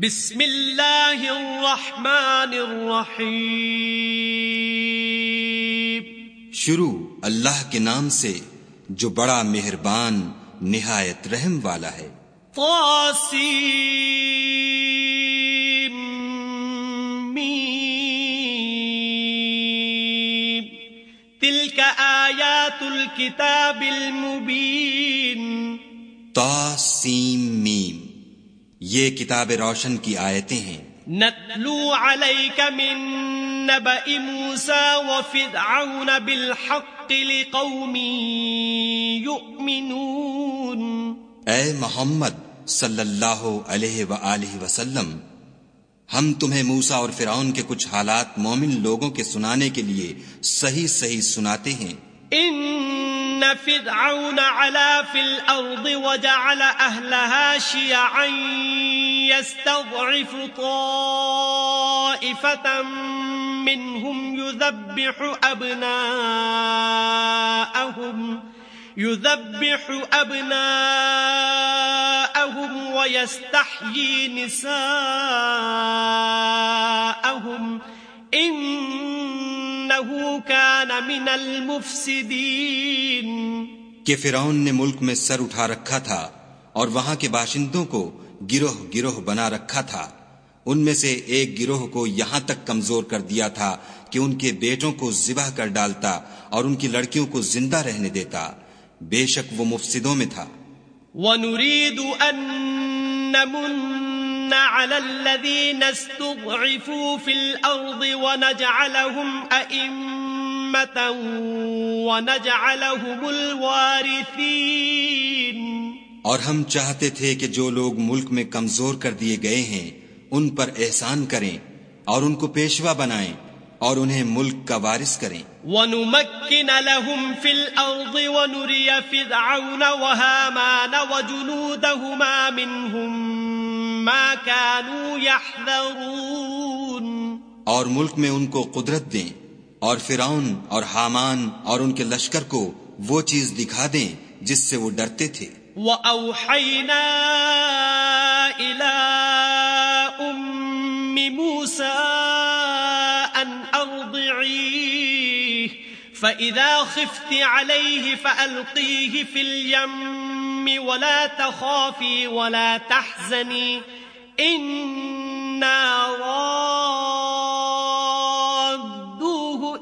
بسم اللہ الرحمن الرحیم۔ شروع اللہ کے نام سے جو بڑا مہربان نہایت رحم والا ہے۔ طاسیم۔ میم۔ تلك آیات الكتاب المبین۔ تاسیم میم۔ یہ کتاب روشن کی آیتیں ہیں۔ نتلو عليك من نبأ موسى وفرعون بالحق لقوم يؤمنون اے محمد صلی اللہ علیہ وآلہ وسلم ہم تمہیں موسا اور فرعون کے کچھ حالات مومن لوگوں کے سنانے کے لیے صحیح صحیح سناتے ہیں۔ ان ان فرعون علا في الارض وجعل اهلها شيعا يستضعف طائفة منهم يذبح ابناءهم يذبح ابناءهم ويستحيي نساءهم ان انه كان من المفسدين کہ فرعون نے ملک میں سر اٹھا رکھا تھا اور وہاں کے باشندوں کو گروہ گروہ بنا رکھا تھا۔ ان میں سے ایک گروہ کو یہاں تک کمزور کر دیا تھا کہ ان کے بیٹوں کو ذبح کر ڈالتا اور ان کی لڑکیوں کو زندہ رہنے دیتا۔ بے شک وہ مفسدوں میں تھا۔ ونريد أن على الذين استضعفوا في الأرض ونجعلهم أئمة ونجعلهم الوارثين اور ہم چاہتے تھے کہ جو لوگ ملک میں کمزور کر دیے گئے ہیں، ان پر احسان کریں اور ان کو پیشوا بنائیں۔ اور انہیں ملک کا وارث کریں۔ ونمكن لهم في الأرض ونري فرعون وهامان وجنودهما منهم ما كانوا يحذرون۔ اور ملک میں ان کو قدرت دیں اور فرعون اور حامان اور ان کے لشکر کو وہ چیز دکھا دیں جس سے وہ ڈرتے تھے۔ وأوحينا فإذا خفت عليه فألقيه في اليم ولا تخافي ولا تحزني إنا رادوه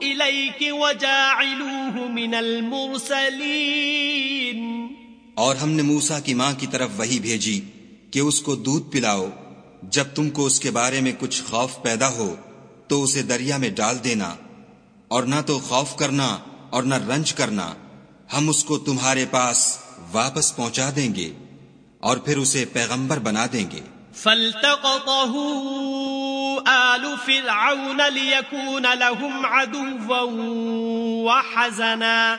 إليك وجاعلوه من المرسلين اور ہم نے موسا کی ماں کی طرف وہی بھیجی کہ اس کو دودھ پلاؤ۔ جب تم کو اس کے بارے میں کچھ خوف پیدا ہو تو اسے دریا میں ڈال دینا۔ اور نہ تو خوف کرنا اور نہ رنج کرنا ہم اس کو تمہارے پاس واپس پہنچا دیں گے اور پھر اسے پیغمبر بنا دیں گے۔ فالتقطه آل فرعون ليكون لهم عدوا وحزنا۔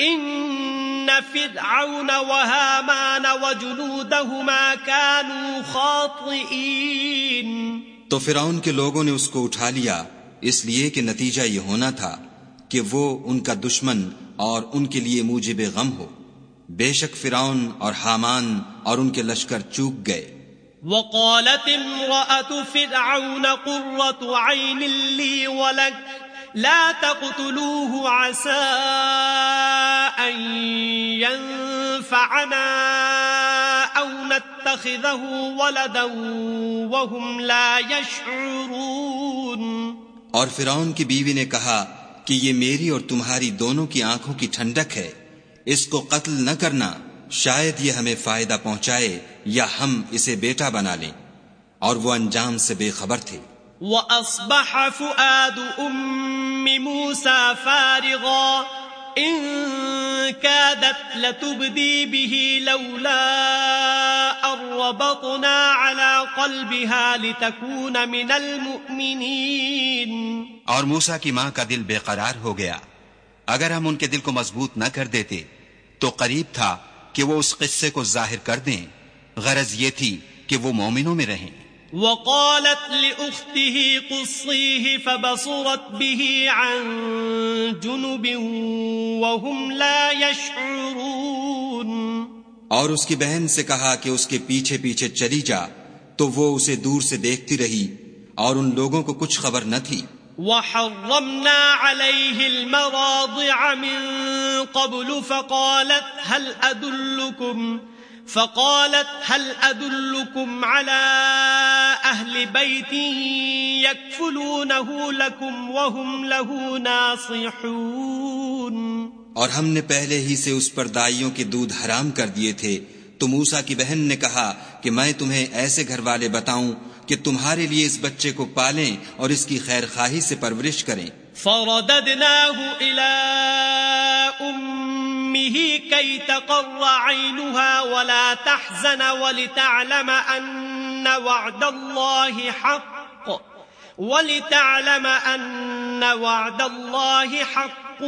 إن فرعون وهامان وجنودهما كانوا خاطئين۔ تو فرعون کے لوگوں نے اس کو اٹھا لیا۔ اس لیے کہ نتیجہ یہ ہونا تھا کہ وہ ان کا دشمن اور ان کے لیے موجب غم ہو۔ بے شک فرعون اور حامان اور ان کے لشکر چوک گئے۔ وقالت امرأة فرعون قرة عين لي ولك، لا تقتلوه، عسى أن ينفعنا أو نتخذه ولدا وهم لا يشعرون۔ اور فرعون کی بیوی نے کہا کہ یہ میری اور تمہاری دونوں کی آنکھوں کی ٹھنڈک ہے۔ اس کو قتل نہ کرنا، شاید یہ ہمیں فائدہ پہنچائے یا ہم اسے بیٹا بنا لیں۔ اور وہ انجام سے بے خبر تھے۔ وَأَصْبَحَ فُؤَادُ أُمِّ مُوسَى فَارِغًا۔ كادت لتبدي به لولا أن على قلبها لتكون من المؤمنين. اور موسا کی ماں کا دل بے قرار ہو گیا۔ اگر ہم ان کے دل کو مضبوط نہ کر دیتے، تو قریب تھا کہ وہ اس قصے کو ظاہر کر دیں۔ غرض یہ تھی کہ وہ مومنوں میں رہیں۔ وقالت لأخته قصيه فبصرت به عن جنب وهم لا يشعرون. اور اس کی بہن سے کہا کہ اس کے پیچھے پیچھے چلی جا تو وہ اسے دور سے دیکھتی رہی اور ان لوگوں کو کچھ خبر نہ تھی۔ وحرمنا عليه المراضع من قبل فقالت هل أدلكم فقالت هل أدلكم على أهل بيت يكفلونه لكم وهم له ناصحون؟ اور ہم نے پہلے ہی سے اس پر دائیوں کے دودھ حرام کر دیے تھے تو موسا کی بہن نے کہا کہ میں تمہیں ایسے گھر والے بتاؤں کہ تمہارے لیے اس بچے کو پالیں اور اس کی خیر خواہی سے پرورش کریں۔ فرددناه إلى أمه كي تقر عينها ولا تحزن ولتعلم أن وعد الله حق. ولتعلم أن وعد الله حق.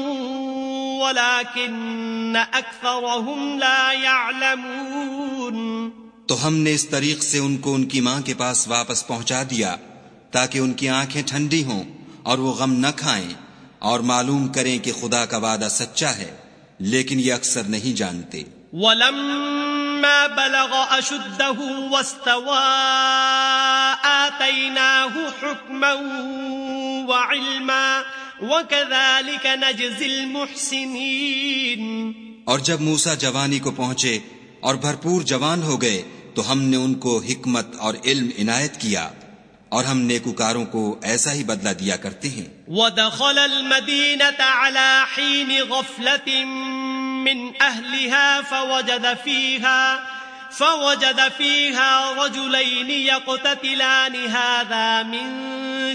ولكن أكثرهم لا يعلمون. تو ہم نے اس طریق سے ان کو ان کی ماں کے پاس واپس پہنچا دیا تاکہ ان کی آنکھیں ٹھنڈی ہوں اور وہ غم نہ کھائیں اور معلوم کریں کہ خدا کا وعدہ سچا ہے۔ لیکن یہ اکثر نہیں جانتے۔ ولما بلغ أشده واستوى آتيناه حكما وعلما وكذلك نجزي المحسنين۔ اور جب موسا جوانی کو پہنچے اور بھرپور جوان ہو گئے تو ہم نے ان کو حکمت اور علم عنایت کیا۔ اور ہم نیکوکاروں کو ایسا ہی بدلہ دیا کرتے ہیں۔ ودخل المدينة على حين غفلة من أهلها فوجد فيها فوجد فيها رجلين يقتتلان، هذا من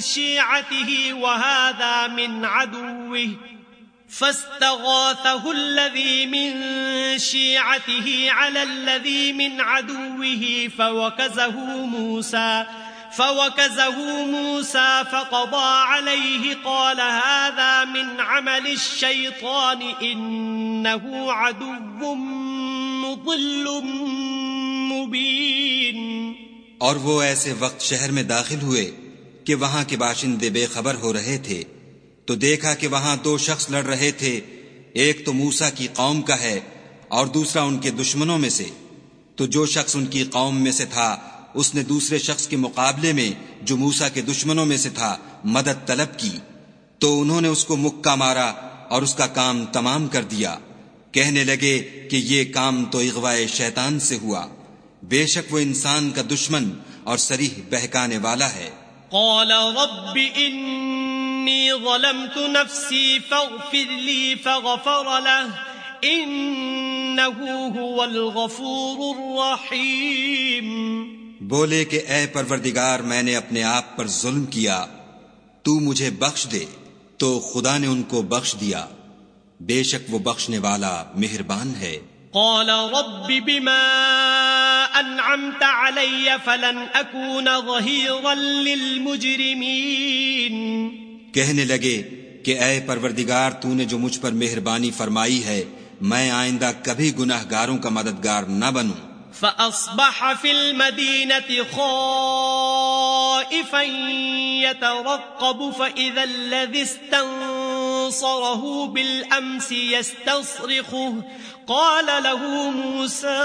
شيعته وهذا من عدوه، فاستغاثه الذي من شيعته على الذي من عدوه، فوكزه موسى فوكزه موسى فقضى عليه قال هذا من عمل الشيطان إنه عدو مضل مبين۔ اور وہ ایسے وقت شہر میں داخل ہوئے کہ وہاں کے باشندے بے خبر ہو رہے تھے۔ تو دیکھا کہ وہاں دو شخص لڑ رہے تھے۔ ایک تو موسا کی قوم کا ہے اور دوسرا ان کے دشمنوں میں سے۔ تو جو شخص ان کی قوم میں سے تھا اس نے دوسرے شخص کے مقابلے میں جو موسا کے دشمنوں میں سے تھا، مدد طلب کی۔ تو انہوں نے اس کو مکہ مارا اور اس کا کام تمام کر دیا۔ کہنے لگے کہ یہ کام تو اغوائے شیطان سے ہوا۔ بے شک وہ انسان کا دشمن اور سریح بہکانے والا ہے۔ قال رب إني ظلمت نفسي فاغفر لي فغفر له، إنه هو الغفور الرحيم۔ بولے کہ اے پروردگار میں نے اپنے آپ پر ظلم کیا تو مجھے بخش دے تو خدا نے ان کو بخش دیا۔ بے شک وہ بخشنے والا مہربان ہے۔ قال رب بما أنعمت علي فلن أكون ظهيرا للمجرمين کہنے لگے کہ اے پروردگار تو نے جو مجھ پر مہربانی فرمائی ہے میں آئندہ کبھی گناہ گاروں کا مددگار نہ بنوں۔ فأصبح في المدينة خائفا يترقب، فإذا الذي استنصره بالأمس يستصرخه. قال له موسى،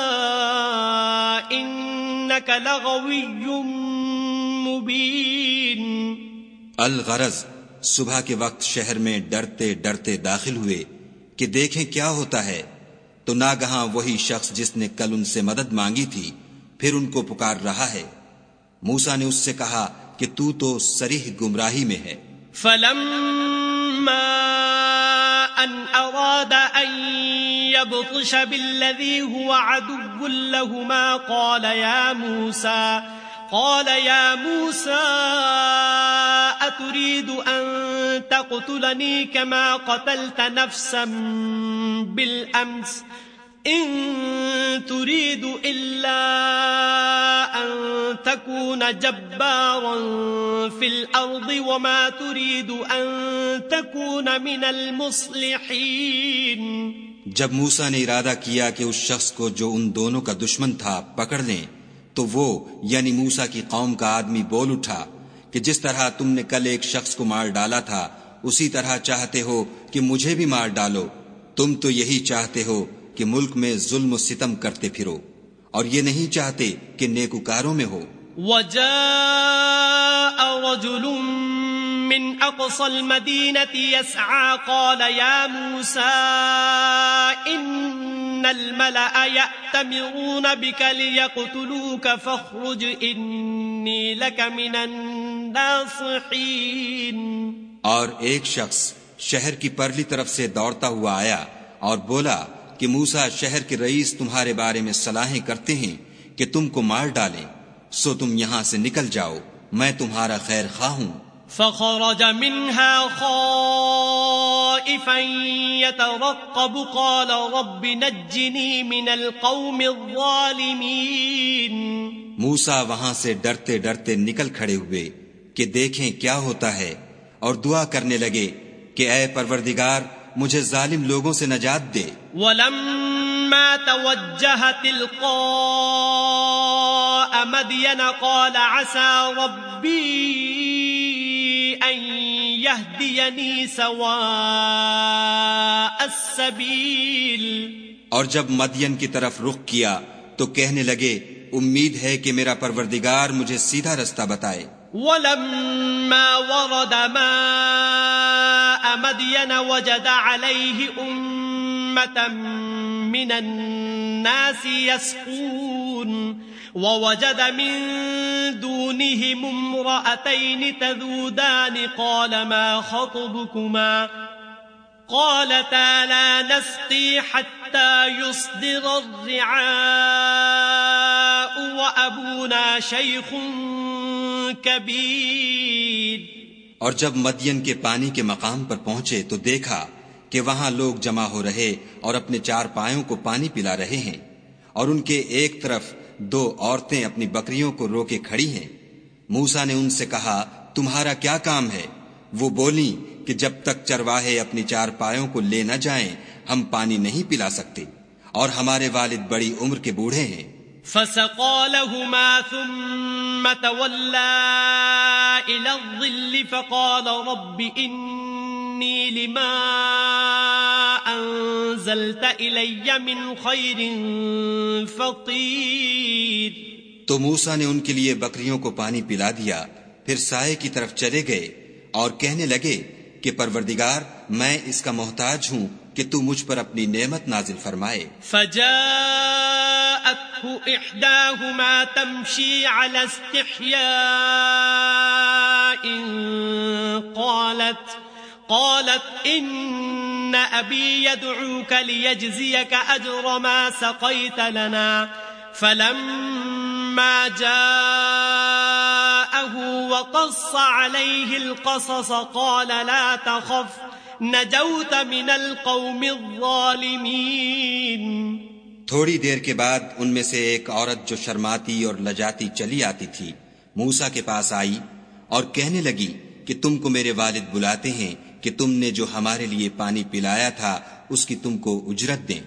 إنك لغوي مبين. الغرض صبح کے وقت شہر میں ڈرتے ڈرتے داخل ہوئے کہ دیکھیں کیا ہوتا ہے۔ تو ناگہاں وہی شخص جس نے کل ان سے مدد مانگی تھی، پھر ان کو پکار رہا ہے۔ موسا نے اس سے کہا کہ تو تو سریح گمراہی میں ہے۔ فلما أن أراد أن يبطش بالذي هو عدو لهما قال يا موسى قال يا موسى، أتريد أن تقتلني كما قتلت نفسا بالأمس؟ إن تريد إلا أن تكون جبارا في الأرض، وما تريد أن تكون من المصلحين. جب موسا نے ارادہ کیا کہ اس شخص کو جو ان دونوں کا دشمن تھا، پکڑ لیں تو وہ یعنی موسا کی قوم کا آدمی بول اٹھا کہ جس طرح تم نے کل ایک شخص کو مار ڈالا تھا، اسی طرح چاہتے ہو کہ مجھے بھی مار ڈالو۔ تم تو یہی چاہتے ہو کہ ملک میں ظلم و ستم کرتے پھرو۔ اور یہ نہیں چاہتے کہ نیکوکاروں میں ہو۔ وجاء رجل من أقصى المدينة يسعى، قال يا موسى، إن الملأ يأتمرون بك ليقتلوك، فاخرج إني لك من الناصحين. اور ایک شخص شہر کی پرلی طرف سے دوڑتا ہوا آیا اور بولا کہ موسا شہر کے رئیس تمہارے بارے میں صلاحیں کرتے ہیں کہ تم کو مار ڈالیں، سو تم یہاں سے نکل جاؤ، میں تمہارا خیر خواہ ہوں۔ فخرج منها خائفا يترقب. قال رب نجني من القوم الظالمين. موسا وہاں سے ڈرتے ڈرتے نکل کھڑے ہوئے کہ دیکھیں کیا ہوتا ہے اور دعا کرنے لگے کہ اے پروردگار مجھے ظالم لوگوں سے نجات دے۔ ولما توجه تلقاء مدين قال عسى ربي يهديني سواء السبيل. اور جب مدین کی طرف رخ کیا تو کہنے لگے امید ہے کہ میرا پروردگار مجھے سیدھا رستہ بتائے۔ ولما ورد ماء مدين وجد عليه أمة من الناس يسقون. ووجد من دونهم امرأتين تذودان. قال ما خطبكما؟ قالتا لا نسقي حتى يصدر الرعاء وأبونا شيخ اور جب مدین کے پانی کے مقام پر پہنچے تو دیکھا کہ وہاں لوگ جمع ہو رہے اور اپنے چار پایوں کو پانی پلا رہے ہیں اور ان کے ایک طرف دو عورتیں اپنی بکریوں کو روکے کھڑی ہیں۔ موسا نے ان سے کہا، تمہارا کیا کام ہے؟ وہ بولی کہ جب تک چرواہے اپنی چار پایوں کو لے نہ جائیں، ہم پانی نہیں پلا سکتے اور ہمارے والد بڑی عمر کے بوڑھے ہیں۔ فسقى لهما ثم تولى إلى الظل فقال رب إني لما أنزلت إلي من خير فقير. تو موسا نے ان کے لیے بکریوں کو پانی پلا دیا پھر سائے کی طرف چلے گئے اور کہنے لگے کہ پروردگار میں اس کا محتاج ہوں کہ تو مجھ پر اپنی نعمت نازل فرمائے۔ فجاءته احداهما تمشي على استحياء قالت قالت ان ابي يدعوك ليجزيك اجر ما سقيت لنا. فلما جاءه وقص عليه القصص قال لا تخف، نجوت من القوم الظالمین تھوڑی دیر کے بعد ان میں سے ایک عورت جو شرماتی اور لجاتی چلی آتی تھی موسا کے پاس آئی اور کہنے لگی کہ تم کو میرے والد بلاتے ہیں کہ تم نے جو ہمارے لیے پانی پلایا تھا اس کی تم کو اجرت دیں۔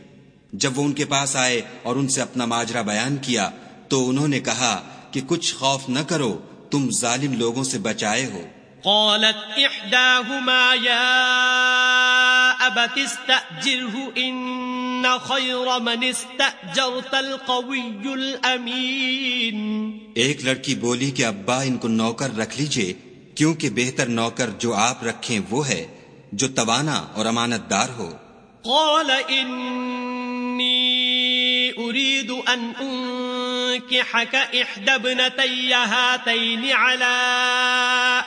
جب وہ ان کے پاس آئے اور ان سے اپنا ماجرا بیان کیا تو انہوں نے کہا کہ کچھ خوف نہ کرو تم ظالم لوگوں سے بچائے ہو۔ قالت احداهما يا ابت استأجره ان خير من استأجرت القوي الامين ایک لڑکی بولی کہ ابا ان کو نوکر رکھ لیجیے۔ کیونکہ بہتر نوکر جو آپ رکھیں وہ ہے، جو توانا اور امانت دار ہو۔ قال انی اريد ان انكحك احدى ابنتي هاتين على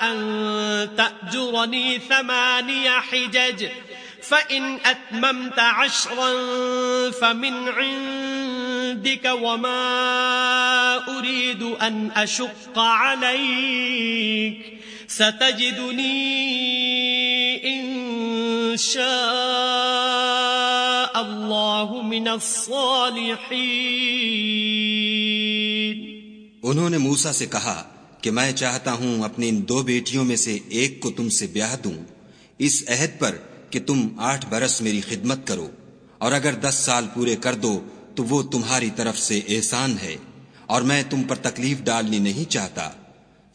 ان تأجرني ثماني حجج، فإن أتممت عشرا فمن عندك وما أريد أن أشق عليك۔ ستجدني إن شاء الله من الصالحين انہوں نے موسا سے کہا کہ میں چاہتا ہوں اپنی ان دو بیٹیوں میں سے ایک کو تم سے بیاہ دوں۔ اس عہد پر کہ تم آٹھ برس میری خدمت کرو۔ اور اگر دس سال پورے کر دو تو وہ تمہاری طرف سے احسان ہے۔ اور میں تم پر تکلیف ڈالنی نہیں چاہتا۔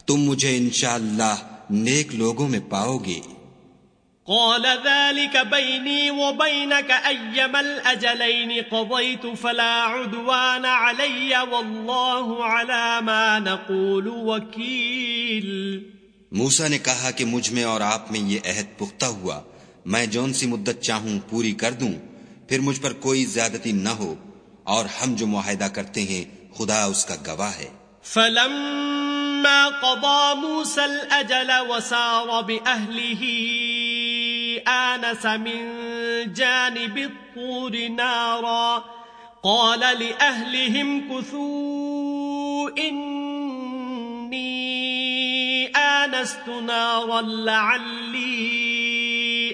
تم مجھے انشاءاللہ نیک لوگوں میں پاؤ گے۔ قال ذلك بيني وبينك أيما الأجلين قضيت فلا عدوان علي والله على ما نقول وكيل۔ موسا نے کہا کہ مجھ میں اور آپ میں یہ عہد پختہ ہوا۔ میں جون سی مدت چاہوں پوری کر دوں۔ پھر مجھ پر کوئی زیادتی نہ ہو۔ اور ہم جو معاہدہ کرتے ہیں خدا اس کا گواہ ہے۔ فلما قضى موسى الأجل وسار بأهله، آنس من جانب الطور نارا. قال لأهلهم، كثوا إني آنست نارا لعلي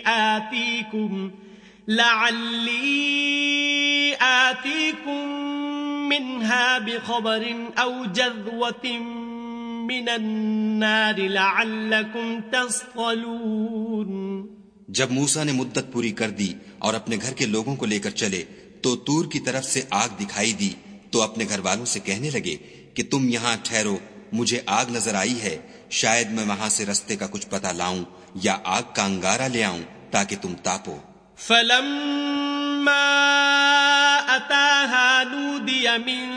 آتيكم لعلي آتيكم منها بخبر أو جذوة من النار لعلكم تصطلون. جب موسا نے مدت پوری کر دی اور اپنے گھر کے لوگوں کو لے کر چلے تو تور کی طرف سے آگ دکھائی دی تو اپنے گھر والوں سے کہنے لگے کہ تم یہاں ٹھہرو مجھے آگ نظر آئی ہے شاید میں وہاں سے رستے کا کچھ پتہ لاؤں یا آگ کا انگارہ لے آؤں تاکہ تم تاپو۔ فلما أتاها نودي من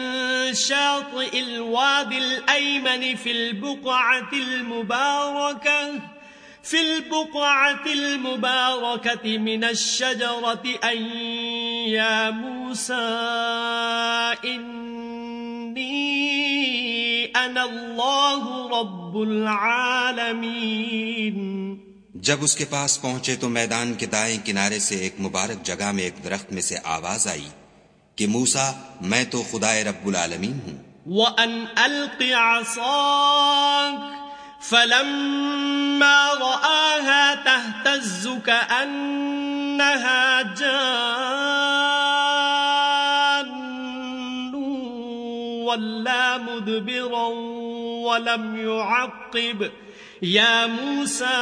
شاطئ الواد الأيمن في البقعة المباركة، في البقعة المباركة من الشجرة أن يا موسى إني أنا الله رب العالمين. جب اس کے پاس پہنچے تو میدان کے دائیں کنارے سے ایک مبارک جگہ میں ایک درخت میں سے آواز آئی۔ کہ موسا میں تو خدا رب العالمین ہوں۔ وَأَنْ أَلْقِ عَصَاكَ فلما رآها تهتز كأنها جان ولا مدبرا ولم يعقب يا موسى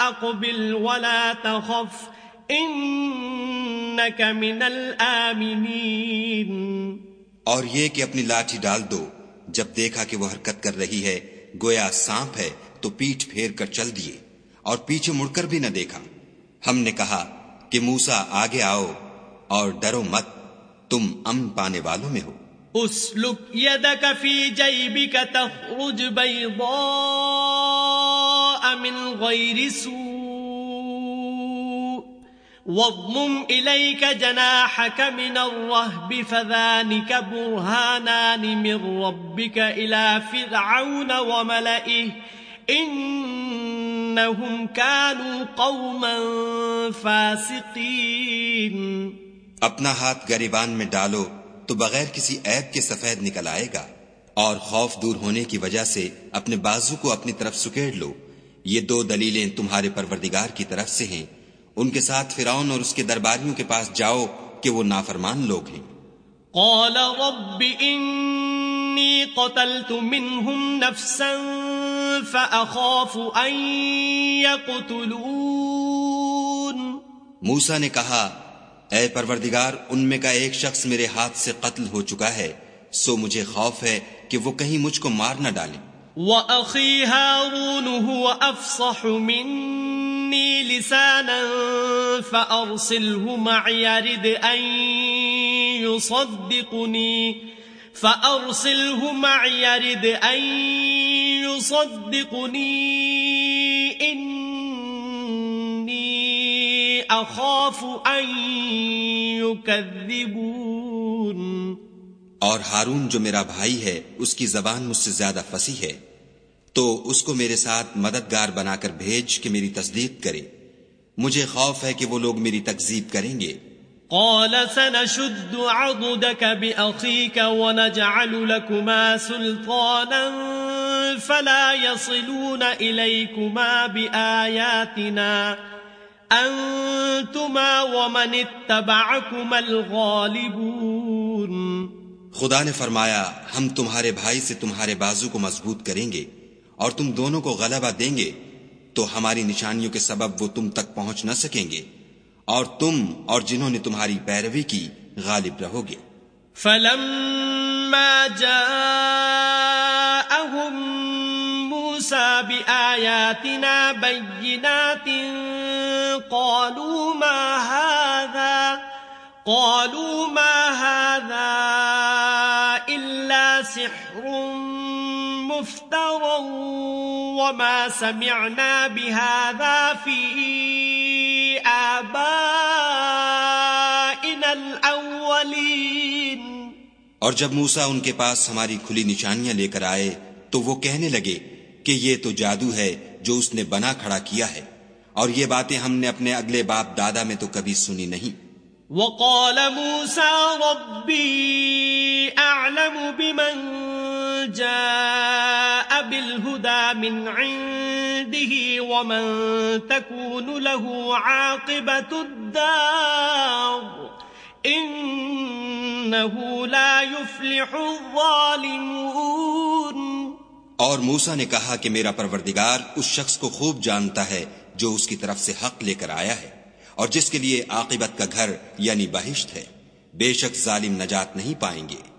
أقبل ولا تخف إنك من الآمنين. اور یہ کہ اپنی لاٹھی ڈال دو جب دیکھا کہ وہ حرکت کر رہی ہے گویا سانپ ہے تو پیٹ پھیر کر چل دیے اور پیچھے مڑ کر بھی نہ دیکھا۔ ہم نے کہا کہ موسا آگے آؤ اور ڈرو مت تم امن پانے والوں میں ہو۔ اسلک یدک فی جیبک تخرج بیضاء من غیر سوء۔ واضمم إليك جناحك من الرهب، فذانك برهانان من ربك إلى فرعون وملئه. إنهم كانوا قوما فاسقين. اپنا ہاتھ گریبان میں ڈالو تو بغیر کسی عیب کے سفید نکل آئے گا، اور خوف دور ہونے کی وجہ سے اپنے بازو کو اپنی طرف سکیڑ لو۔ یہ دو دلیلیں تمہارے پروردگار کی طرف سے ہیں۔ ان کے ساتھ فرعون اور اس کے درباریوں کے پاس جاؤ کہ وہ نافرمان لوگ ہیں۔ قال رب انی قتلت منهم نفسا فأخاف ان يقتلون۔ موسا نے کہا اے پروردگار ان میں کا ایک شخص میرے ہاتھ سے قتل ہو چکا ہے سو مجھے خوف ہے کہ وہ کہیں مجھ کو مار نہ ڈالیں وَأَخِي هَارُونُ هُوَ أَفْصَحُ مِنِّي لسانا فأرسله معي يرد أن يصدقني. فأرسله معي يرد أن يصدقني. إني أخاف أن يكذبون. اور ہارون جو میرا بھائی ہے، اس کی زبان مجھ سے زیادہ فصیح ہے۔ تو اس کو میرے ساتھ مددگار بنا کر بھیج کہ میری تصدیق کرے۔ مجھے خوف ہے کہ وہ لوگ میری تکذیب کریں گے۔ قال سنشد عضدك بأخيك ونجعل لكما سلطانا فلا يصلون إليكما بآياتنا أنتما ومن اتبعكما الغالبون۔ خدا نے فرمایا ہم تمہارے بھائی سے تمہارے بازو کو مضبوط کریں گے۔ اور تم دونوں کو غلبہ دیں گے، تو ہماری نشانیوں کے سبب وہ تم تک پہنچ نہ سکیں گے، اور تم اور جنہوں نے تمہاری پیروی کی غالب رہو گے۔ فلما جاءهم موسى بآياتنا بينات قالوا ما هذا؟ قالوا ما مفترى وما سمعنا بهذا في آبائنا الأولين اور جب موسا ان کے پاس ہماری کھلی نشانیاں لے کر آئے تو وہ کہنے لگے کہ یہ تو جادو ہے جو اس نے بنا کھڑا کیا ہے اور یہ باتیں ہم نے اپنے اگلے باپ دادا میں تو کبھی سنی نہیں۔ وقال موسى ربي أعلم بمن جاء من عنده ومن تكون له عاقبة الدار إنه لا يفلح الظالمون اور موسا نے کہا کہ میرا پروردگار اس شخص کو خوب جانتا ہے جو اس کی طرف سے حق لے کر آیا ہے اور جس کے لیے عاقبت کا گھر یعنی بہشت ہے۔ بے شک ظالم نجات نہیں پائیں گے۔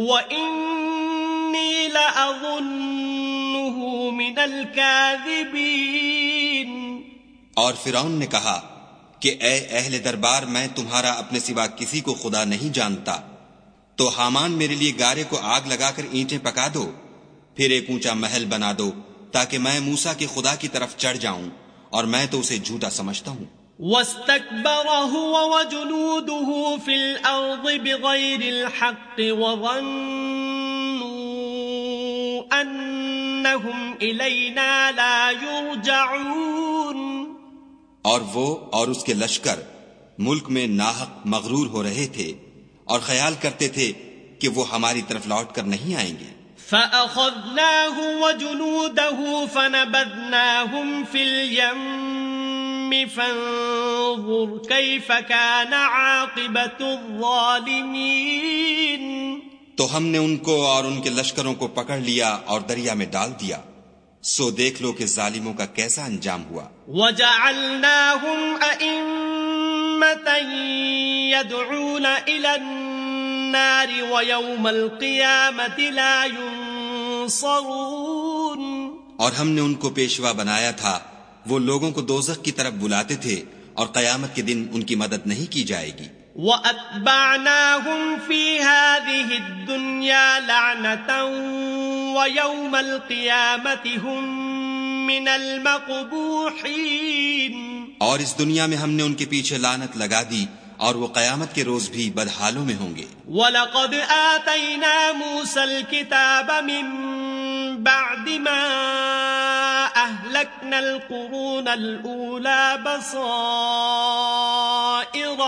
وإني لأظنه من الكاذبين اور فرعون نے کہا کہ اے اہل دربار، میں تمہارا اپنے سوا کسی کو خدا نہیں جانتا۔ تو حامان میرے لیے گارے کو آگ لگا کر اینٹیں پکا دو، پھر ایک اونچا محل بنا دو تاکہ میں موسا کے خدا کی طرف چڑھ جاؤں اور میں تو اسے جھوٹا سمجھتا ہوں۔ واستكبر هو وجنوده في الأرض بغير الحق وظنوا أنهم إلينا لا يرجعون. اور وہ اور اس کے لشکر ملک میں ناحق مغرور ہو رہے تھے اور خیال کرتے تھے کہ وہ ہماری طرف لوٹ کر نہیں آئیں گے۔ فَأَخَذْنَاهُ وَجُنُودَهُ فَنَبَذْنَاهُمْ فِي الْيَمِّ فَانظُرْ كَيْفَ كَانَ عَاقِبَةُ الظَّالِمِينَ. تو ہم نے ان کو اور ان کے لشکروں کو پکڑ لیا اور دریا میں ڈال دیا۔ سو دیکھ لو کہ ظالموں کا کیسا انجام ہوا۔ وَجَعَلْنَاهُمْ أَئِمَّةً يَدْعُونَ إِلَى النَّارِ وَيَوْمَ الْقِيَامَةِ لَا يُنصَرُونَ. اور ہم نے ان کو پیشوا بنایا تھا وہ لوگوں کو دوزخ کی طرف بلاتے تھے اور قیامت کے دن ان کی مدد نہیں کی جائے گی۔ وَأَتْبَعْنَاهُمْ فِي هَذِهِ الدُّنْيَا لَعْنَةً وَيَوْمَ الْقِيَامَةِ هُمْ مِنَ الْمَقْبُوحِينَ۔ اور اس دنیا میں ہم نے ان کے پیچھے لانت لگا دی اور وہ قیامت کے روز بھی بدحالوں میں ہوں گے۔ وَلَقَدْ آتَيْنَا مُوسَى الْكِتَابَ مِن بعد ما أهلكنا القرون الأولى بصائر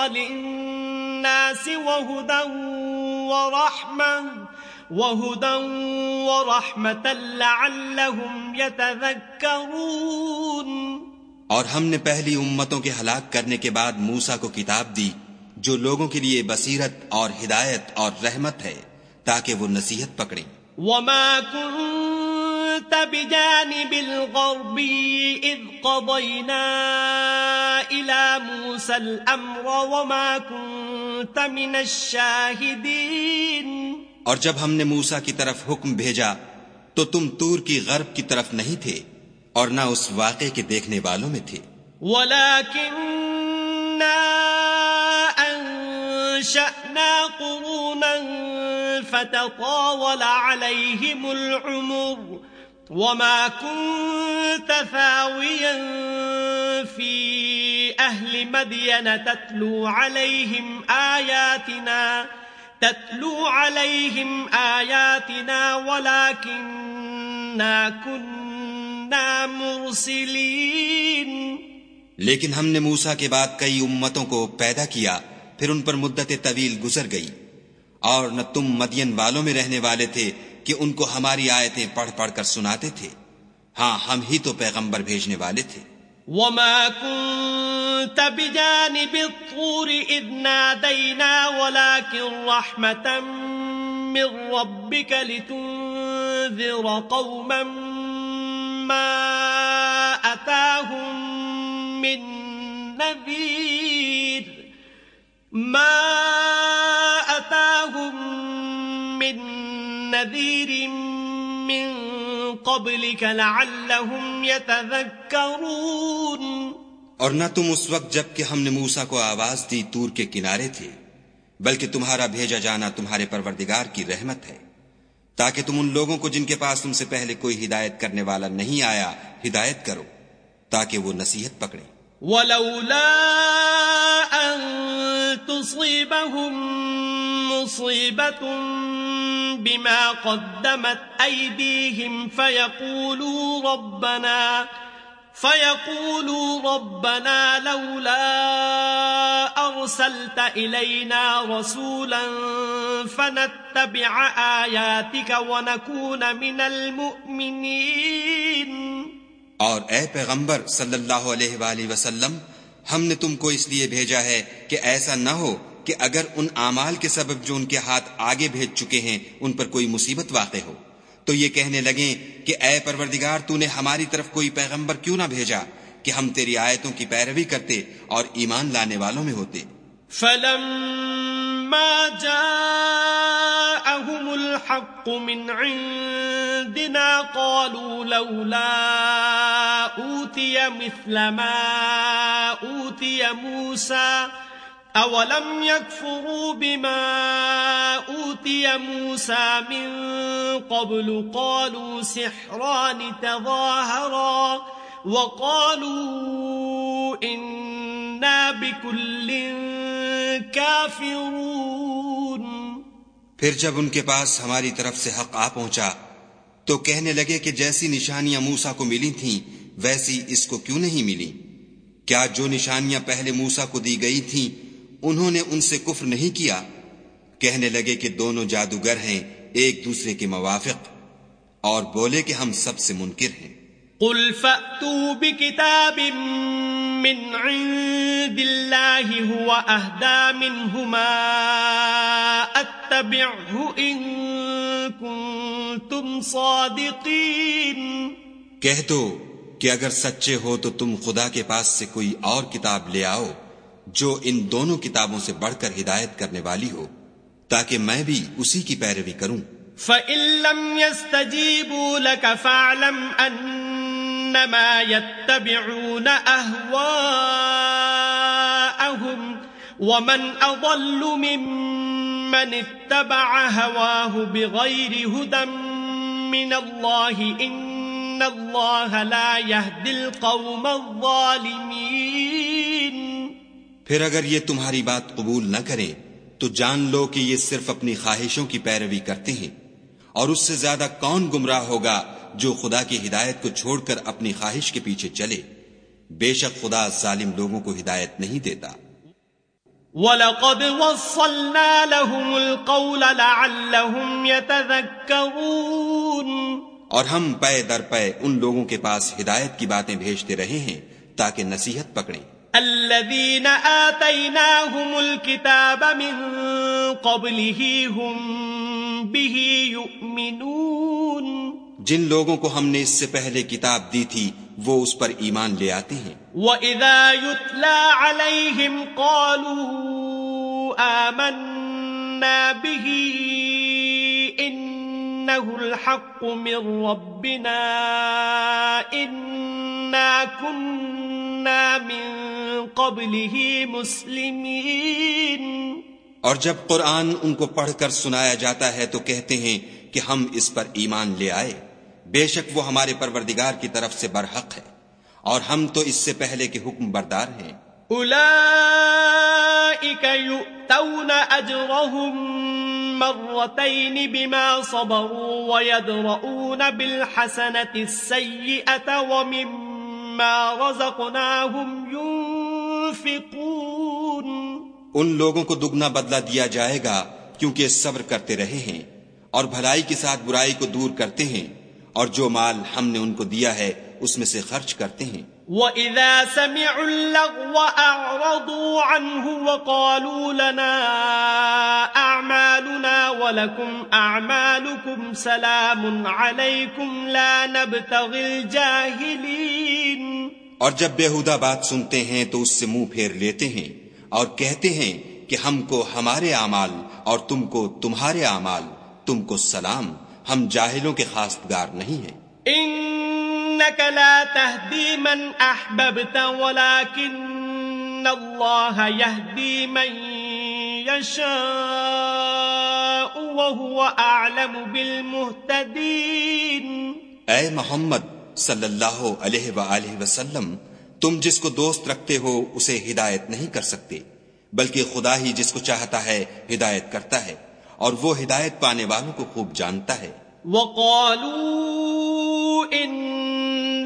للناس وهدى ورحمة وهدى ورحمة لعلهم يتذكرون. اور ہم نے پہلی امتوں کے ہلاک کرنے کے بعد موسا کو کتاب دی جو لوگوں کے لیے بصیرت اور ہدایت اور رحمت ہے تاکہ وہ نصیحت پکڑیں۔ وما كنت بجانب الغرب إذ قضينا إلى موسى الأمر وما كنت من الشاهدين. اور جب ہم نے موسا کی طرف حکم بھیجا تو تم تور کی غرب کی طرف نہیں تھے اور نہ اس واقعے کے دیکھنے والوں میں تھے۔ أنشأنا قرونا فتطاول عليهم العمر وما كنت ثاويا في أهل مدين تتلو عليهم آياتنا، تتلو عليهم آياتنا ولكننا كنا مرسلين۔ لیکن ہم نے موسا کے بعد کئی امتوں کو پیدا کیا، پھر ان پر مدت طویل گزر گئی۔ اور نہ تم مدین والوں میں رہنے والے تھے کہ ان کو ہماری آیتیں پڑھ پڑھ کر سناتے تھے۔ ہاں ہم ہی تو پیغمبر بھیجنے والے تھے۔ وما كنت بجانب الطور إذ نادينا ولكن رحمة من ربك لتنذر قوما ما أتاهم من نذير ما نذير من قبلك لعلهم يتذكرون. اور نہ تم اس وقت جبکہ ہم نے موسا کو آواز دی تور کے کنارے تھے بلکہ تمہارا بھیجا جانا تمہارے پروردگار کی رحمت ہے تاکہ تم ان لوگوں کو جن کے پاس تم سے پہلے کوئی ہدایت کرنے والا نہیں آیا ہدایت کرو تاکہ وہ نصیحت پکڑے ولولا ان تصيبهم مصيبة بما قدمت أيديهم فيقولوا ربنا فيقولوا ربنا لولا أرسلت إلينا رسولا فنتبع آياتك ونكون من المؤمنين. اور اے پیغمبر صلی اللہ علیہ وآلہ وسلم ہم نے تم کو اس لیے بھیجا ہے کہ ایسا نہ ہو کہ اگر ان اعمال کے سبب جو ان کے ہاتھ آگے بھیج چکے ہیں ان پر کوئی مصیبت واقع ہو۔ تو یہ کہنے لگیں کہ اے پروردگار، تو نے ہماری طرف کوئی پیغمبر کیوں نہ بھیجا کہ ہم تیری آیتوں کی پیروی کرتے اور ایمان لانے والوں میں ہوتے؟ فلما جاءهم الحق من عندنا قالوا لولا أوتي مثل ما أوتي موسى اولم يكفروا بما اوتي موسى من قبل قالوا سحران تظاهرا وقالوا انا بكل كافرون پھر جب ان کے پاس ہماری طرف سے حق آ پہنچا تو کہنے لگے کہ جیسی نشانیاں موسا کو ملی تھیں، ویسی اس کو کیوں نہیں ملی؟ کیا جو نشانیاں پہلے موسا کو دی گئی تھیں انہوں نے ان سے کفر نہیں کیا؟ کہنے لگے کہ دونوں جادوگر ہیں ایک دوسرے کے موافق اور بولے کہ ہم سب سے منکر ہیں۔ قل فأتوا بكتاب من عند الله هو أهدى منهما أتبعه إن كنتم صادقين کہہ دو کہ اگر سچے ہو تو تم خدا کے پاس سے کوئی اور کتاب لے آؤ جو ان دونوں کتابوں سے بڑھ کر ہدایت کرنے والی ہو، تاکہ میں بھی اسی کی پیروی کروں۔ فَإِن لَّمْ يَسْتَجِيبُوا لَكَ فَاعْلَمْ أَنَّمَا يَتَّبِعُونَ أَهْوَاءَهُمْ وَمَنْ أَضَلُّ مِمَّنِ اتَّبَعَ هَوَاهُ بِغَيْرِ هُدًى مِّنَ اللَّهِ إِنَّ اللَّهَ لَا يَهْدِي الْقَوْمَ الظَّالِمِينَ پھر اگر یہ تمہاری بات قبول نہ کریں تو جان لو کہ یہ صرف اپنی خواہشوں کی پیروی کرتے ہیں۔ اور اس سے زیادہ کون گمراہ ہوگا جو خدا کی ہدایت کو چھوڑ کر اپنی خواہش کے پیچھے چلے؟ بے شک خدا ظالم لوگوں کو ہدایت نہیں دیتا۔ وَلَقَدْ وَصَّلْنَا لَهُمُ الْقَوْلَ لَعَلَّهُمْ يَتَذَكَّرُونَ اور ہم پے در پے ان لوگوں کے پاس ہدایت کی باتیں بھیجتے رہے ہیں تاکہ نصیحت پکڑیں۔ الذين آتيناهم الكتاب من قبله هم به يؤمنون جن لوگوں کو ہم نے اس سے پہلے کتاب دی تھی وہ اس پر ایمان لے آتے ہیں۔ وَإِذَا يُتْلَى عَلَيْهِمْ قَالُوا آمَنَّا بِهِ إِنَّهُ الْحَقُّ مِنْ رَبِّنَا إِنَّا كُنَّا مِنْ اور جب قرآن ان کو پڑھ کر سنایا جاتا ہے تو کہتے ہیں کہ ہم اس پر ایمان لے آئے۔ بے شک وہ ہمارے پروردگار کی طرف سے برحق ہے۔ اور ہم تو اس سے پہلے کے حکم بردار ہیں۔ بما صبروا ويدرؤون بالحسنة السيئة ومما رزقناهم ينفقون ان لوگوں کو دگنا بدلہ دیا جائے گا کیونکہ صبر کرتے رہے ہیں اور بھلائی کے ساتھ برائی کو دور کرتے ہیں اور جو مال ہم نے ان کو دیا ہے اس میں سے خرچ کرتے ہیں۔ وَإِذَا سَمِعُوا اللَّغْوَ أَعْرَضُوا عَنْهُ وَقَالُوا لَنَا أَعْمَالُنَا وَلَكُمْ أَعْمَالُكُمْ سَلَامٌ عَلَيْكُمْ لَا نَبْتَغِي الْجَاهِلِينَ اور جب بےہودہ بات سنتے ہیں تو اس سے منہ پھیر لیتے ہیں اور کہتے ہیں کہ ہم کو ہمارے اعمال اور تم کو تمہارے اعمال تم کو سلام ہم جاہلوں کے خاصگار نہیں ہیں۔ انك لا تهدي من احببت ولكن الله يهدي من يشاء وهو اعلم بالمهتدين. اے محمد صلی اللہ علیہ وآلہ وسلم تم جس کو دوست رکھتے ہو اسے ہدایت نہیں کر سکتے بلکہ خدا ہی جس کو چاہتا ہے ہدایت کرتا ہے اور وہ ہدایت پانے والوں کو خوب جانتا ہے۔ وقالوا ان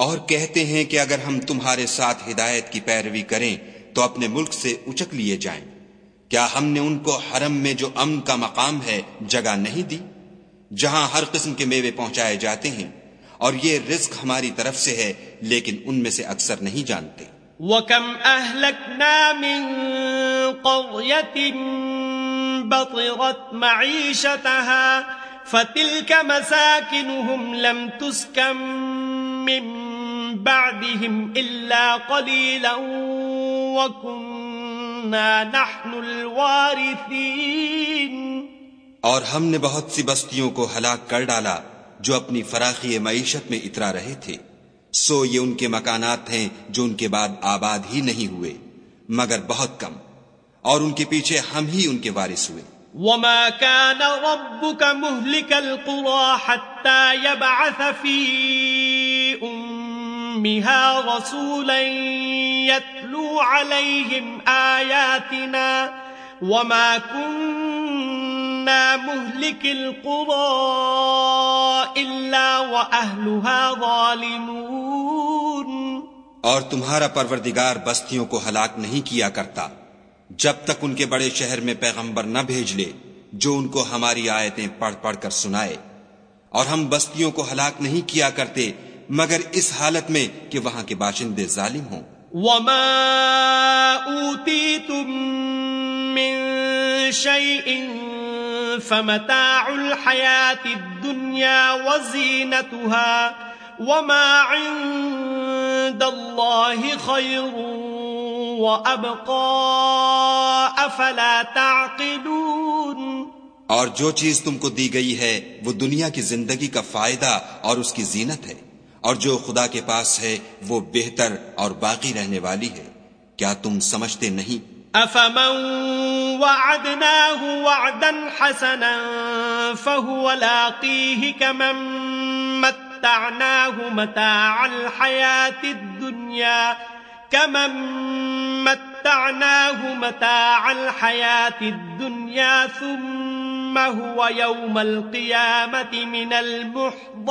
اور کہتے ہیں کہ اگر ہم تمہارے ساتھ ہدایت کی پیروی کریں، تو اپنے ملک سے اچک لیے جائیں۔ کیا ہم نے ان کو حرم میں جو امن کا مقام ہے جگہ نہیں دی؟ جہاں ہر قسم کے میوے پہنچائے جاتے ہیں۔ اور یہ رزق ہماری طرف سے ہے، لیکن ان میں سے اکثر نہیں جانتے۔ وَكَمْ أَهْلَكْنَا مِن قَرْيَةٍ بَطِرَتْ مَعِيشَتَهَا فتلك مساكنهم لم تسكن من بعدهم إلا قليلا وكنا نحن الوارثين. اور ہم نے بہت سی بستیوں کو ہلاک کر ڈالا جو اپنی فراخی معیشت میں اترا رہے تھے۔ سو یہ ان کے مکانات ہیں جو ان کے بعد آباد ہی نہیں ہوئے مگر بہت کم۔ اور ان کے پیچھے ہم ہی ان کے وارث ہوئے۔ وما كان ربك مهلك القرى حتى يبعث في أمها رسولا يتلو عليهم آياتنا وما كنا مهلك القرى إلا وأهلها ظالمون اور تمہارا پروردگار بستیوں کو ہلاک نہیں کیا کرتا، جب تک ان کے بڑے شہر میں پیغمبر نہ بھیج لے، جو ان کو ہماری آیتیں پڑھ پڑھ کر سنائے۔ اور ہم بستیوں کو ہلاک نہیں کیا کرتے مگر اس حالت میں کہ وہاں کے باشندے ظالم ہوں۔ وما اوتیتم من شیء فمتاع الحیات الدنیا وزینتها وما عند اللہ خیر اور جو چیز تم کو دی گئی ہے وہ دنیا کی زندگی کا فائدہ اور اس کی زینت ہے۔ اور جو خدا کے پاس ہے وہ بہتر اور باقی رہنے والی ہے۔ کیا تم سمجھتے نہیں؟ افمن وعدناه وعدا حسنا فهو لاقيه كمن متعناه متاع الحياة الدنيا كمن متعناه متاع الحياة الدنيا ثم هو يوم القيامة من المحضرين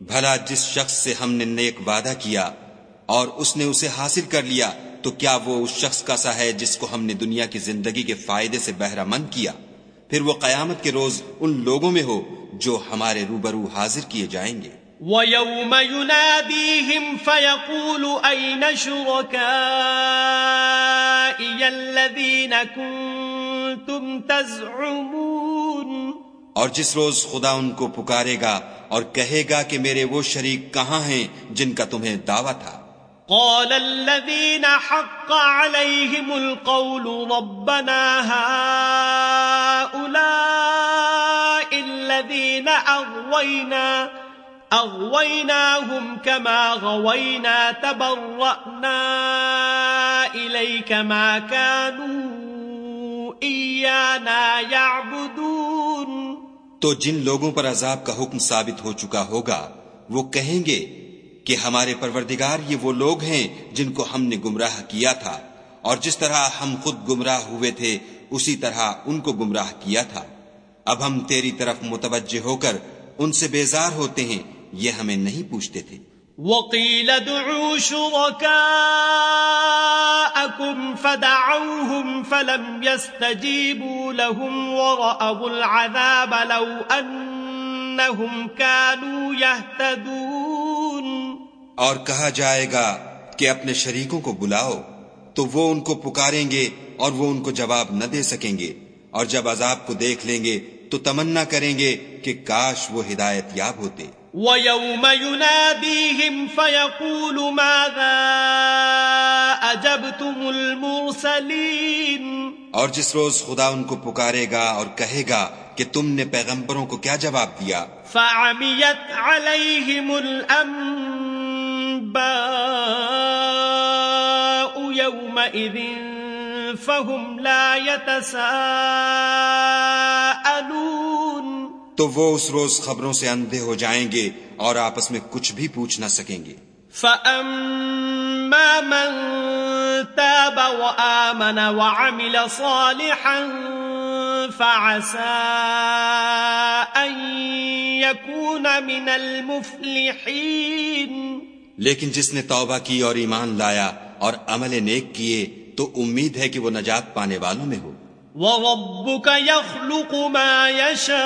بھلا جس شخص سے ہم نے نیک وعدہ کیا اور اس نے اسے حاصل کر لیا، تو کیا وہ اس شخص کا سا ہے جس کو ہم نے دنیا کی زندگی کے فائدے سے بہرہ مند کیا؟ پھر وہ قیامت کے روز ان لوگوں میں ہو جو ہمارے روبرو حاضر کیے جائیں گے۔ وَيَوْمَ يُنَادِيهِمْ فَيَقُولُ أَيْنَ شُرَكَائِيَ الَّذِينَ كُنْتُمْ تَزْعُمُونَ اور جس روز خدا ان کو پکارے گا اور کہے گا کہ میرے وہ شریک کہاں ہیں جن کا تمہیں دعویٰ تھا؟ قال الذين حق عليهم القول ربنا هؤلاء الذين أغوينا اغويناهم كما غوينا تبرأنا إليك ما كانوا إيانا يعبدون. تو جن لوگوں پر عذاب کا حکم ثابت ہو چکا ہوگا، وہ کہیں گے کہ ہمارے پروردگار یہ وہ لوگ ہیں جن کو ہم نے گمراہ کیا تھا، اور جس طرح ہم خود گمراہ ہوئے تھے، اسی طرح ان کو گمراہ کیا تھا۔ اب ہم تیری طرف متوجہ ہو کر ان سے بیزار ہوتے ہیں، یہ ہمیں نہیں پوچھتے تھے۔ وقيل ادعوا شركاءكم فدعوهم فلم يستجيبوا لهم ورأوا العذاب لو أنهم كانوا يهتدون اور کہا جائے گا کہ اپنے شریکوں کو بلاؤ تو وہ ان کو پکاریں گے اور وہ ان کو جواب نہ دے سکیں گے اور جب عذاب کو دیکھ لیں گے تو تمنا کریں گے کہ کاش وہ ہدایت یاب ہوتے۔ وَيَوْمَ يُنَادِيهِمْ فَيَقُولُ مَاذَا أَجَبْتُمُ الْمُرْسَلِينَ اور جس روز خدا ان کو پکارے گا اور کہے گا کہ تم نے پیغمبروں کو کیا جواب دیا؟ فَعَمِيَتْ عَلَيْهِمُ الْأَنبَاءُ يَوْمَئِذٍ فَهُمْ لَا يَتَسَاءَلُونَ تو وہ اس روز خبروں سے اندھے ہو جائیں گے اور آپس میں کچھ بھی پوچھ نہ سکیں گے۔ فَأَمَّا مَن تَابَ وَآمَنَ وَعَمِلَ صَالِحًا فَعَسَىٰ أَن يَكُونَ مِنَ الْمُفْلِحِينَ۔ لیکن جس نے توبہ کی اور ایمان لایا اور عمل نیک کیے تو امید ہے کہ وہ نجات پانے والوں میں ہو۔ وَرَبُّكَ يَخْلُقُ مَا يَشَاءُ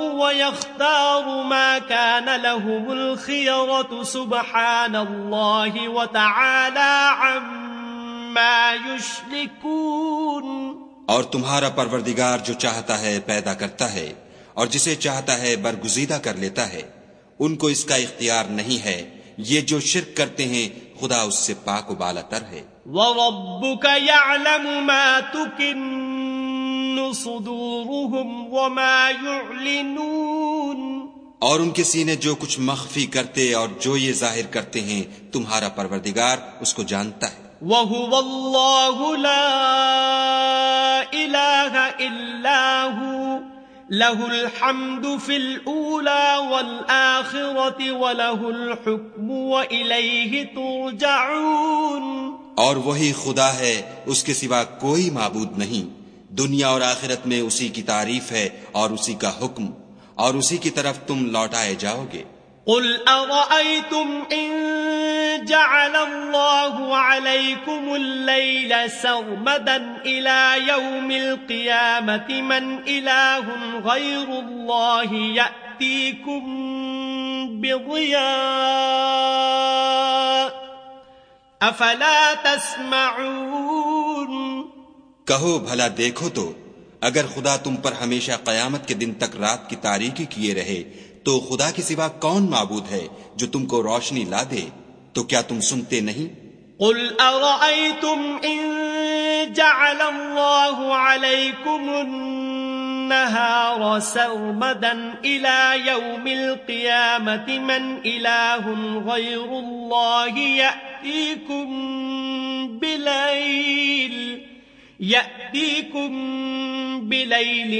وَيَخْتَارُ مَا كَانَ لَهُمُ الْخِيَرَةُ سُبْحَانَ اللَّهِ وَتَعَالَى عَمَّا يُشْرِكُونَ اور تمہارا پروردگار جو چاہتا ہے پیدا کرتا ہے اور جسے چاہتا ہے برگزیدہ کر لیتا ہے، ان کو اس کا اختیار نہیں ہے۔ یہ جو شرک کرتے ہیں، خدا اس سے پاک و بالا تر ہے۔ وَرَبُّكَ يَعْلَمُ مَا تُكِنُّ صُدُورُهُمْ وَمَا يُعْلِنُونَ اور ان کے سینے جو کچھ مخفی کرتے اور جو یہ ظاہر کرتے ہیں تمہارا پروردگار اس کو جانتا ہے۔ وَهُوَ اللَّهُ لَا إِلَٰهَ إِلَّا هُوَ۔ لَهُ الْحَمْدُ فِي الْأُولَى وَالْآخِرَةِ وَلَهُ الْحُكْمُ وَإِلَيْهِ تُرْجَعُونَ۔ اور وہی خدا ہے، اس کے سوا کوئی معبود نہیں۔ دنیا اور آخرت میں اسی کی تعریف ہے اور اسی کا حکم، اور اسی کی طرف تم لوٹائے جاؤ گے۔ قل ارأيتم ان جعل الله عليكم الليل سرمدا الى يوم القيامة من اله غير الله يأتيكم بضياء افلا تسمعون؟ کہو بھلا دیکھو تو اگر خدا تم پر ہمیشہ قیامت کے دن تک رات کی تاریخی کیے رہے تو خدا کے سوا کون معبود ہے جو تم کو روشنی لا دے؟ تو کیا تم سنتے نہیں؟ قل ارأيتم ان جعل الله عليكم النهار سرمدا الى يوم القيامة من اله غير الله يأتيكم بليل يأتيكم بليل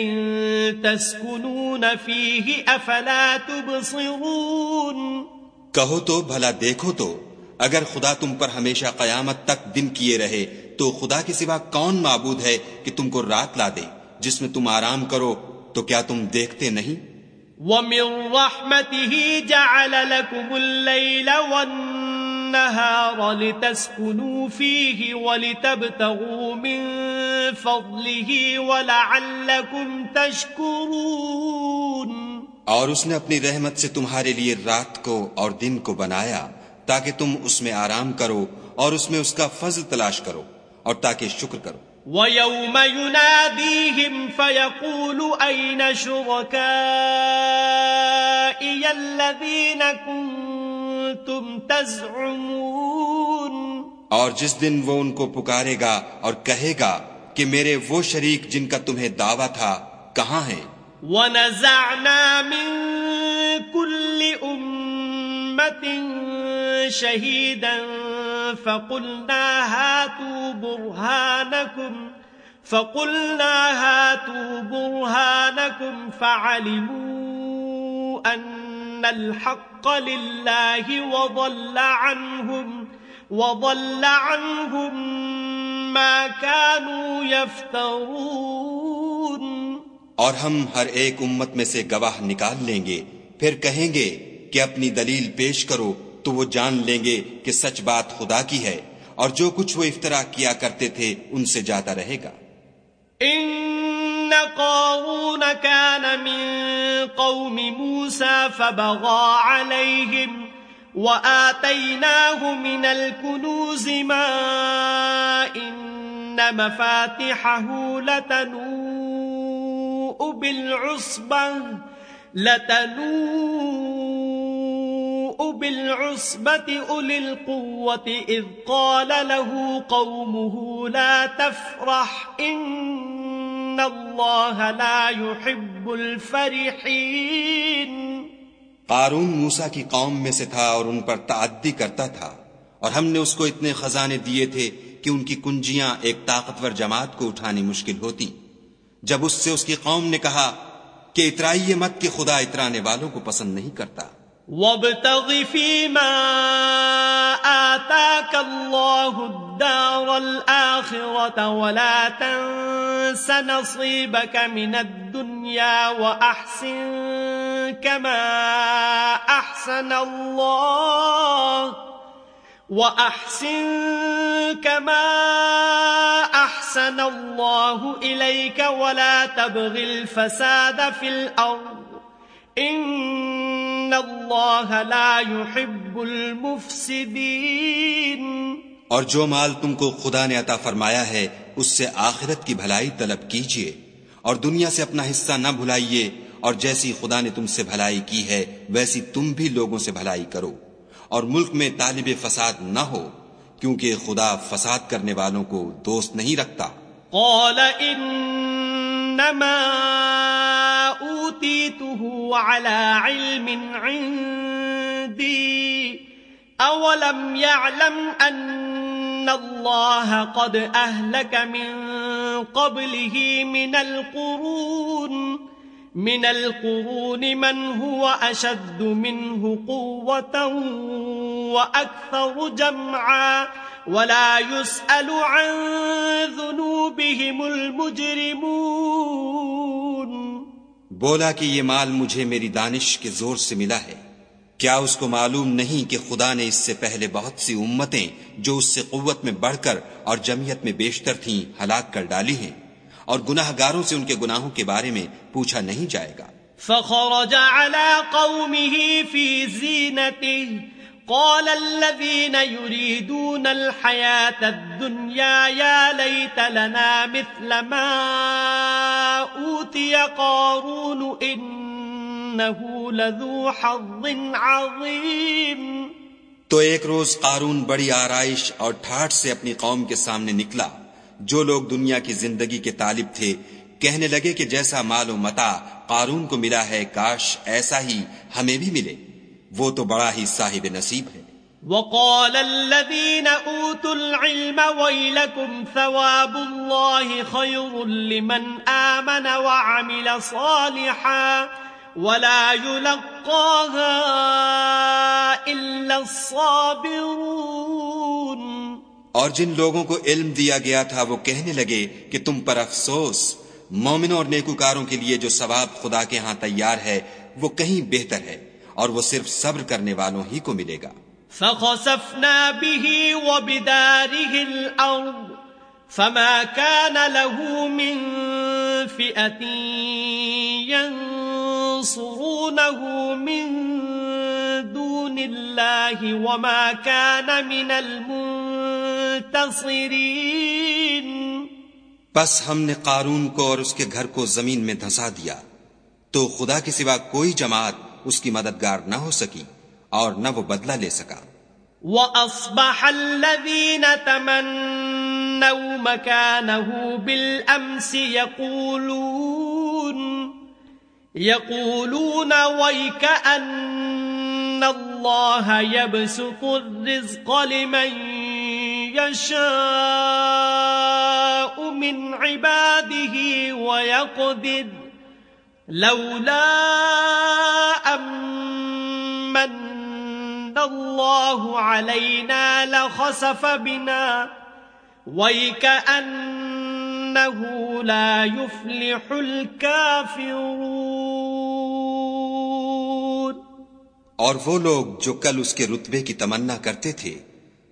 تسكنون فيه افلا تبصرون کہو تو، بھلا دیکھو تو، اگر خدا تم پر ہمیشہ قیامت تک دن کیے رہے، تو خدا کے سوا کون معبود ہے کہ تم کو رات لا دے؟ جس میں تم آرام کرو تو کیا تم دیکھتے نہیں؟ وَمِن رَحْمَتِهِ جَعَلَ لَكُمُ اللَّيْلَ وَالنَّهَارَ لِتَسْكُنُوا فِيهِ وَلِتَبْتَغُوا مِن فَضْلِهِ وَلَعَلَّكُمْ تَشْكُرُونَ۔ اور اس نے اپنی رحمت سے تمہارے لیے رات کو اور دن کو بنایا تاکہ تم اس میں آرام کرو اور اس میں اس کا فضل تلاش کرو اور تاکہ شکر کرو۔ وَيَوْمَ يُنَادِيهِمْ فَيَقُولُ أَيْنَ شُرَكَائِيَ الَّذِينَ كُنتُمْ تَزْعُمُونَ اور جس دن وہ ان کو پکارے گا اور کہے گا کہ میرے وہ شریک جن کا تمہیں دعویٰ تھا کہاں ہیں؟ وَنَزَعْنَا مِن كُلِّ أُمَّةٍ شَهِيدًا فَقُلْنَا هَاتُوا بُرْهَانَكُمْ فَقُلْنَا هَاتُوا بُرْهَانَكُمْ فَعَلِمُوا أَنَّ الحق لله وضل عنهم وضل عنهم ما كانوا يفترون اور ہم ہر ایک امت میں سے گواہ نکال لیں گے، پھر کہیں گے کہ اپنی دلیل پیش کرو تو وہ جان لیں گے کہ سچ بات خدا کی ہے، اور جو کچھ وہ افطرا کیا کرتے تھے، ان سے جاتا رہے گا۔ ان قارون كان من قوم موسى فبغى عليهم وآتيناه من الكنوز ما إن مفاتحه لتنوء بالعصبة لتنوء بالعصبة أولي القوة إذ قال له قومه لا تفرح إن الله لا يحب الفرحين۔ قارون موسا کی قوم میں سے تھا اور ان پر تعدی کرتا تھا، اور ہم نے اس کو اتنے خزانے دیے تھے کہ ان کی کنجیاں ایک طاقتور جماعت کو اٹھانی مشکل ہوتی۔ جب اس سے اس کی قوم نے کہا کہ اترائیے مت کہ خدا اترانے والوں کو پسند نہیں کرتا۔ وابتغ فيما آتاك الله الدار الآخرة ولا تنس نصيبك من الدنيا وأحسن كما أحسن الله وأحسن كما أحسن الله إليك ولا تبغ الفساد في الأرض إن الله لا يحب المفسدين۔ اور جو مال تم کو خدا نے عطا فرمایا ہے اس سے آخرت کی بھلائی طلب کیجیے اور دنیا سے اپنا حصہ نہ بھلائیے اور جیسی خدا نے تم سے بھلائی کی ہے ویسی تم بھی لوگوں سے بھلائی کرو۔ اور ملک میں طالب فساد نہ ہو کیونکہ خدا فساد کرنے والوں کو دوست نہیں رکھتا۔ قال انما اوتيته على علم عندي اولم يعلم ان الله قد اهلك من قبله من القرون من القرون من هو اشد منه قوه واكثر جمعا ولا يسال عن ذنوبهم المجرمون بولا کہ یہ مال مجھے میری دانش کے زور سے ملا ہے۔ کیا اس کو معلوم نہیں کہ خدا نے اس سے پہلے بہت سی امتیں جو اس سے قوت میں بڑھ کر اور جمعیت میں بیشتر تھیں، ہلاک کر ڈالی ہیں۔ اور گناہ گاروں سے ان کے گناہوں کے بارے میں پوچھا نہیں جائے گا۔ فخرج على قومه في زينته قال الذين يريدون الحياة الدنيا يا ليت لنا مثل ما أوتي قارون إنه لذو حظ عظيم. تو ایک روز قارون بڑی آرائش اور ٹھاٹ سے اپنی قوم کے سامنے نکلا۔ جو لوگ دنیا کی زندگی کے طالب تھے، کہنے لگے کہ جیسا مال و متا قارون کو ملا ہے، کاش ایسا ہی ہمیں بھی ملے۔ وہ تو بڑا ہی صاحب نصیب ہے۔ وقال الذين أوتوا العلم ويلكم ثواب الله خير لمن آمن وعمل صالحا ولا يلقاها إلا الصابرون۔ اور جن لوگوں کو علم دیا گیا تھا وہ کہنے لگے کہ تم پر افسوس مومنوں اور نیکوکاروں کے لیے جو ثواب خدا کے ہاں تیار ہے وہ کہیں بہتر ہے۔ اور وہ صرف صبر کرنے والوں ہی کو ملے گا۔ فخسفنا به وبداره الأرض فما كان له من فئة ينصرونه من دون الله وما كان من المنتصرين۔ بس ہم نے قارون کو اور اس کے گھر کو زمین میں دھسا دیا۔ تو خدا کے سوا کوئی جماعت اس کی مددگار نہ ہو سکی اور نہ وہ بدلہ لے سکا۔ وَأَصْبَحَ الَّذِينَ تَمَنَّوْا مَكَانَهُ بِالْأَمْسِ يَقُولُونَ يَقُولُونَ وَيْكَ أَنَّ اللَّهَ يَبْسُطُ الرِّزْقَ لِمَنْ يَشَاءُ مِنْ عِبَادِهِ وَيَقْدِرُ لولا أَمَّ الله علينا لخسف بنا ويكأنه لا يفلح الكافرون. اور وہ لوگ جو کل اس کے رتبے کی تمنا کرتے تھے،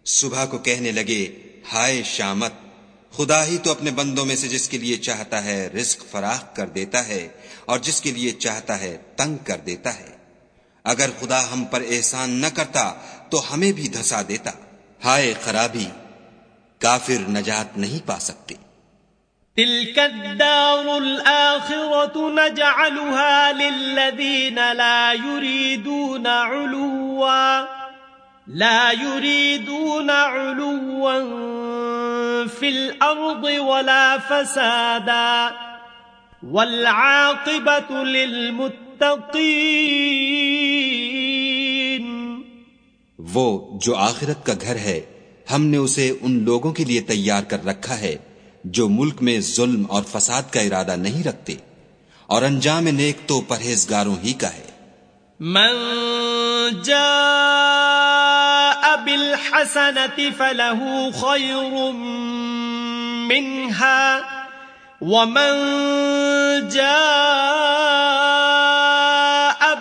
صبح کو کہنے لگے، ہائے شامت خدا ہی تو اپنے بندوں میں سے جس کے لیے چاہتا ہے رزق فراخ کر دیتا ہے اور جس کے لیے چاہتا ہے تنگ کر دیتا ہے۔ اگر خدا ہم پر احسان نہ کرتا تو ہمیں بھی دھسا دیتا۔ ہائے خرابی، کافر نجات نہیں پا سکتے۔ تلك الدار الآخرة نجعلها للذين لا يريدون علوا۔ لا يريدون علوا في الأرض ولا فسادا والعاقبة للمتقين. وہ جو آخرت کا گھر ہے ہم نے اسے ان لوگوں کے لیے تیار کر رکھا ہے جو ملک میں ظلم اور فساد کا ارادہ نہیں رکھتے۔ اور انجام نیک تو پرہیزگاروں ہی کا ہے۔ من جاء بالحسنة فله خير منها ومن جاء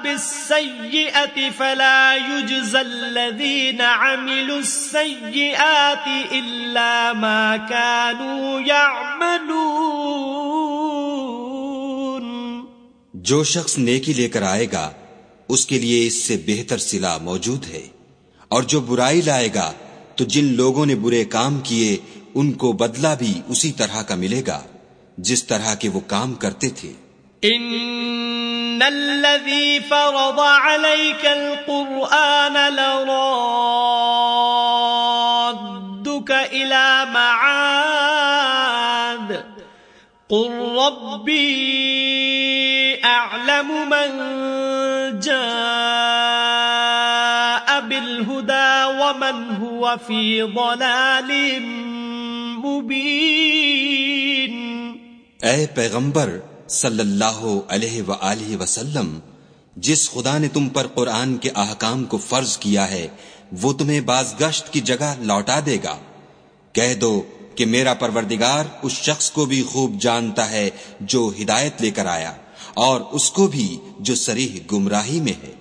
بالسيئة فلا يجزى الذين عملوا السيئات إلا ما كانوا يعملون. جو شخص نیکی لے کر آئے گا، اس کے لیے اس سے بہتر سلا موجود ہے۔ اور جو برائی لائے گا، تو جن لوگوں نے برے کام کیے، ان کو بدلہ بھی اسی طرح کا ملے گا، جس طرح کے وہ کام کرتے تھے۔ ان الذي فرض عليك القرآن لرادك الى معاد قل ربي اعلم من جاء هو في ضلال مبين. اے پیغمبر صلی اللہ علیہ وآلہ وسلم، جس خدا نے تم پر قرآن کے احکام کو فرض کیا ہے، وہ تمہیں باز گشت کی جگہ لوٹا دے گا۔ کہہ دو کہ میرا پروردگار اس شخص کو بھی خوب جانتا ہے جو ہدایت لے کر آیا، اور اس کو بھی جو سریح گمراہی میں ہے۔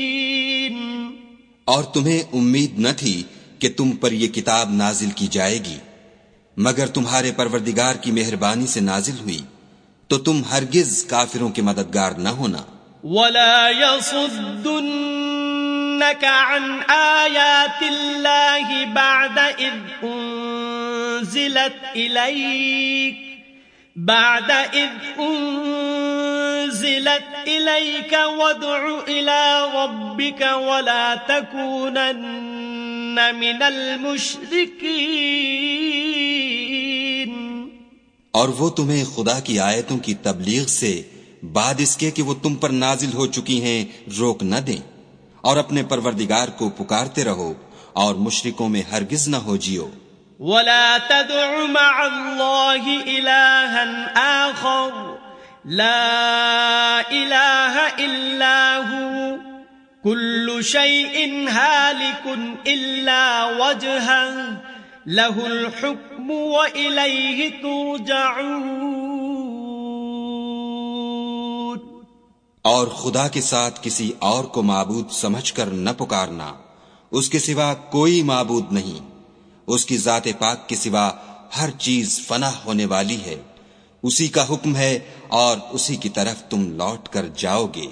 اور تمہیں امید نہ تھی کہ تم پر یہ کتاب نازل کی جائے گی۔ مگر تمہارے پروردگار کی مہربانی سے نازل ہوئی۔ تو تم ہرگز کافروں کے مددگار نہ ہونا۔ ولا يصدنك عن آيات الله بعد إذ أنزلت إليك بعد إذ أنزلت إليك وادع إلى ربك ولا تكونن من المشركين. اور وہ تمہیں خدا کی آیتوں کی تبلیغ سے بعد اس کے کہ وہ تم پر نازل ہو چکی ہیں روک نہ دیں اور اپنے پروردگار کو پکارتے رہو اور مشرکوں میں ہرگز نہ ہو جیو۔ ولا تدع مع الله إلها آخر. لا إله إلا هو. كل شيء هالك إلا وجهه. له الحكم وإليه ترجعون. اور خدا کے ساتھ کسی اور کو معبود سمجھ کر نہ پکارنا. اس کے سوا کوئی معبود نہیں. اس کی ذات پاک کے سوا ہر چیز فنا ہونے والی ہے۔ اسی کا حکم ہے اور اسی کی طرف تم لوٹ کر جاؤ گے۔